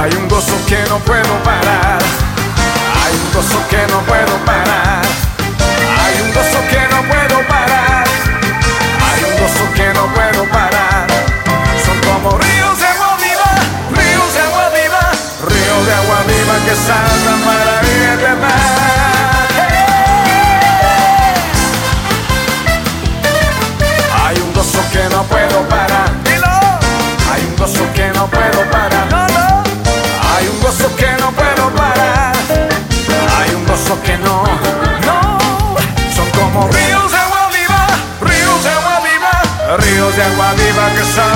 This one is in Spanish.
Hay un gozo que no puedo Ríos de agua viva, ríos de agua viva, ríos de agua viva que son